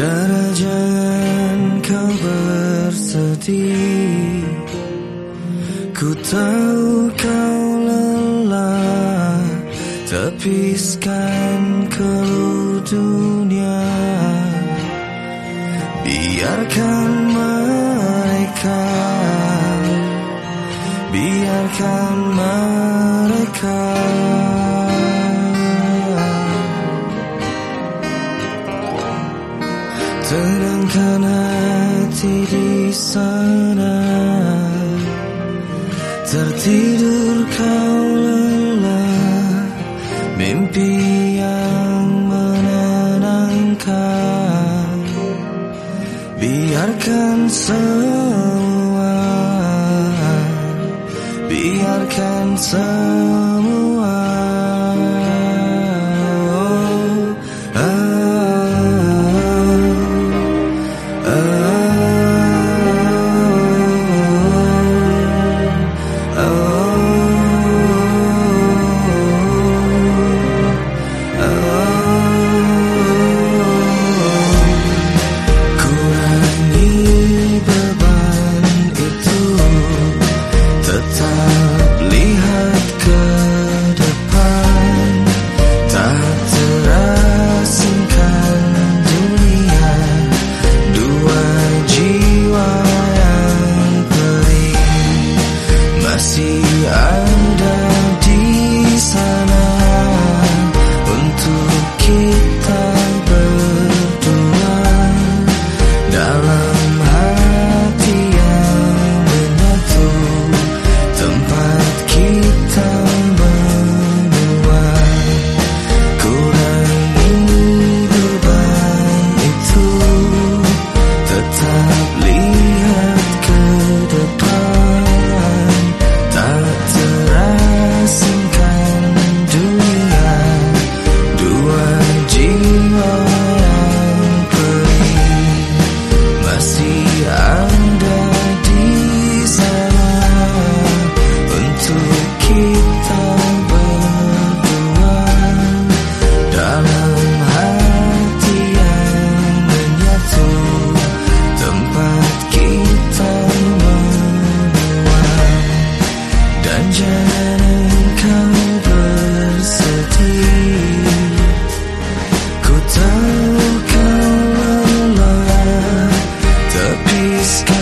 Dara jangan kau bersedih. Ku tahu kau lelah Tepiskan keluh dunia. Biarkan Biarkan mereka. Tenangkan hati di sana. Tertidur kau lelah. Mimpi yang menenangkan. Biarkan semua 曾。face.